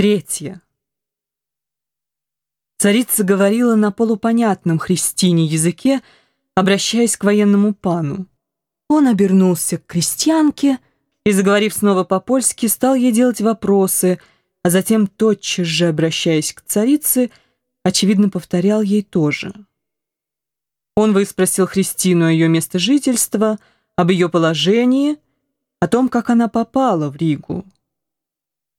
Третье. Царица говорила на полупонятном Христине языке, обращаясь к военному пану. Он обернулся к крестьянке и, заговорив снова по-польски, стал ей делать вопросы, а затем, тотчас же обращаясь к царице, очевидно, повторял ей тоже. Он выспросил Христину о ее место жительства, об ее положении, о том, как она попала в Ригу.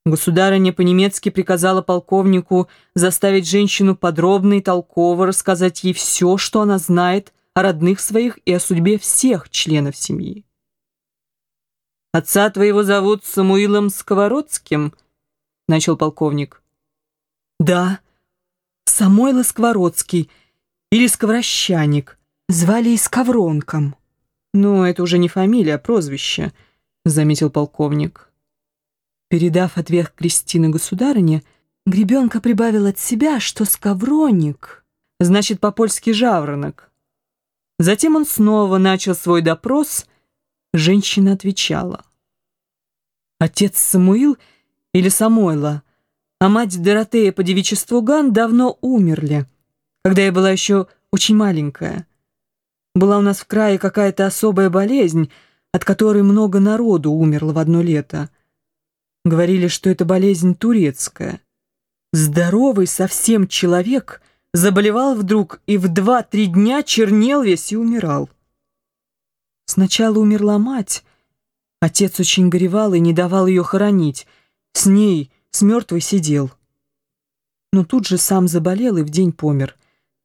Государыня по-немецки приказала полковнику заставить женщину подробно и толково рассказать ей все, что она знает о родных своих и о судьбе всех членов семьи. «Отца твоего зовут Самуилом Сковородским?» — начал полковник. «Да, Самойло Сковородский или Сковорощаник. Звали и Скавронком». «Ну, это уже не фамилия, а прозвище», — заметил полковник. Передав ответ Кристины государыне, Гребенка прибавил от себя, что скавроник значит по-польски «жаворонок». Затем он снова начал свой допрос. Женщина отвечала. Отец Самуил или Самойла, а мать Доротея по девичеству Ган давно умерли, когда я была еще очень маленькая. Была у нас в крае какая-то особая болезнь, от которой много народу умерло в одно лето. Говорили, что это болезнь турецкая. Здоровый совсем человек заболевал вдруг и в два-три дня чернел весь и умирал. Сначала умерла мать. Отец очень горевал и не давал ее хоронить. С ней, с мертвой сидел. Но тут же сам заболел и в день помер,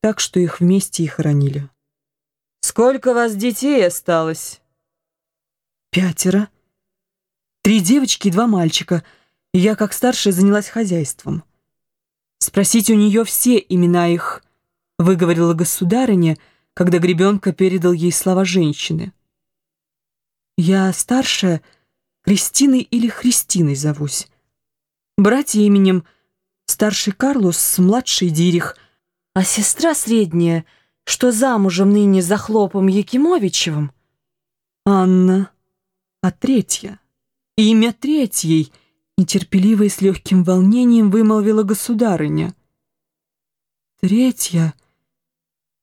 так что их вместе и хоронили. «Сколько вас детей осталось?» «Пятеро», Три девочки и два мальчика. И я, как старшая, занялась хозяйством. Спросить у нее все имена их, выговорила государыня, когда гребенка передал ей слова женщины. Я старшая, Кристиной или Христиной зовусь. Братья именем старший Карлос, младший Дирих, а сестра средняя, что замужем ныне за хлопом Якимовичевым, Анна, а третья — Имя третьей, нетерпеливо и с легким волнением вымолвила государыня. Третья,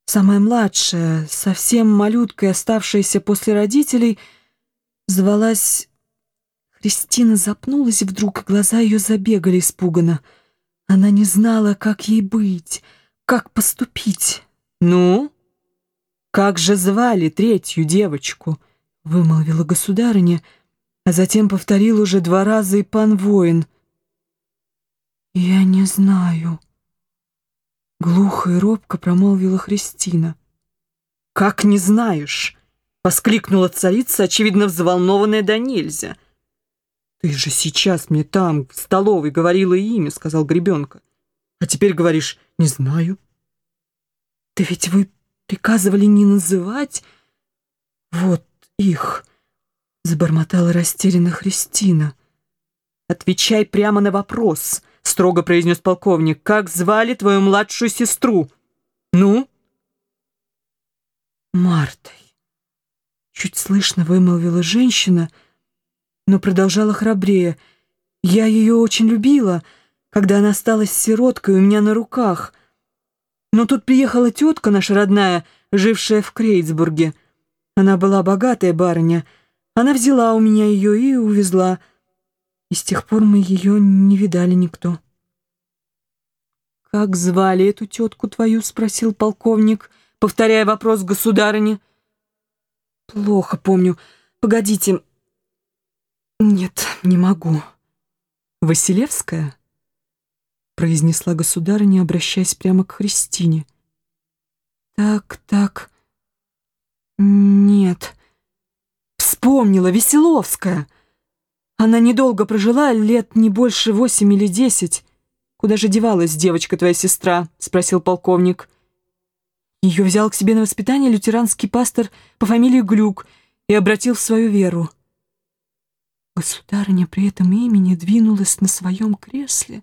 самая младшая, совсем малюткой, оставшаяся после родителей, звалась... Кристина запнулась вдруг, глаза ее забегали испуганно. Она не знала, как ей быть, как поступить. «Ну, как же звали третью девочку?» — вымолвила государыня, — а затем повторил уже два раза и пан воин. «Я не знаю», — глухо и робко промолвила Христина. «Как не знаешь?» — воскликнула царица, очевидно взволнованная до нельзя. «Ты же сейчас мне там, в столовой, говорила имя», — сказал Гребенка. «А теперь говоришь, не знаю». «Да ведь вы приказывали не называть вот их», Забормотала растерянно Христина. «Отвечай прямо на вопрос», — строго произнес полковник. «Как звали твою младшую сестру? Ну?» «Мартой», — чуть слышно вымолвила женщина, но продолжала храбрее. «Я ее очень любила, когда она осталась сироткой у меня на руках. Но тут приехала тетка наша родная, жившая в Крейцбурге. Она была богатая барыня — она взяла у меня ее и увезла. И с тех пор мы ее не видали никто. «Как звали эту тетку твою?» — спросил полковник, повторяя вопрос государыни. «Плохо помню. Погодите. Нет, не могу». «Василевская?» — произнесла государыня, обращаясь прямо к Христине. «Так, так. Нет». Вспомнила, Веселовская. Она недолго прожила, лет не больше восемь или десять. Куда же девалась девочка твоя сестра? Спросил полковник. Ее взял к себе на воспитание лютеранский пастор по фамилии Глюк и обратил в свою веру. Государыня при этом имени двинулась на своем кресле.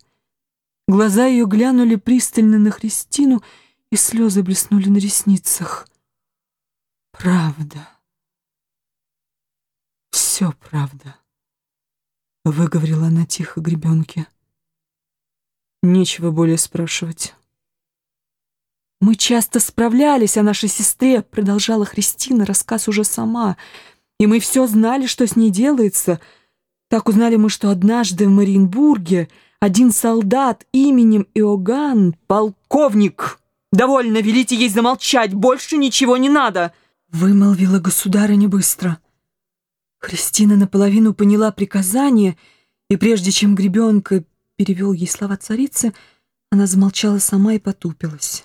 Глаза ее глянули пристально на Христину, и слезы блеснули на ресницах. «Правда», «Все правда», — выговорила она тихо гребенке. Нечего более спрашивать. «Мы часто справлялись о нашей сестре», — продолжала Христина рассказ уже сама. «И мы все знали, что с ней делается. Так узнали мы, что однажды в Мариенбурге один солдат именем Иоганн, полковник, довольно, велите ей замолчать, больше ничего не надо», — вымолвила государыня быстро. Христина наполовину поняла приказание, и прежде чем гребенка перевел ей слова царицы, она замолчала сама и потупилась.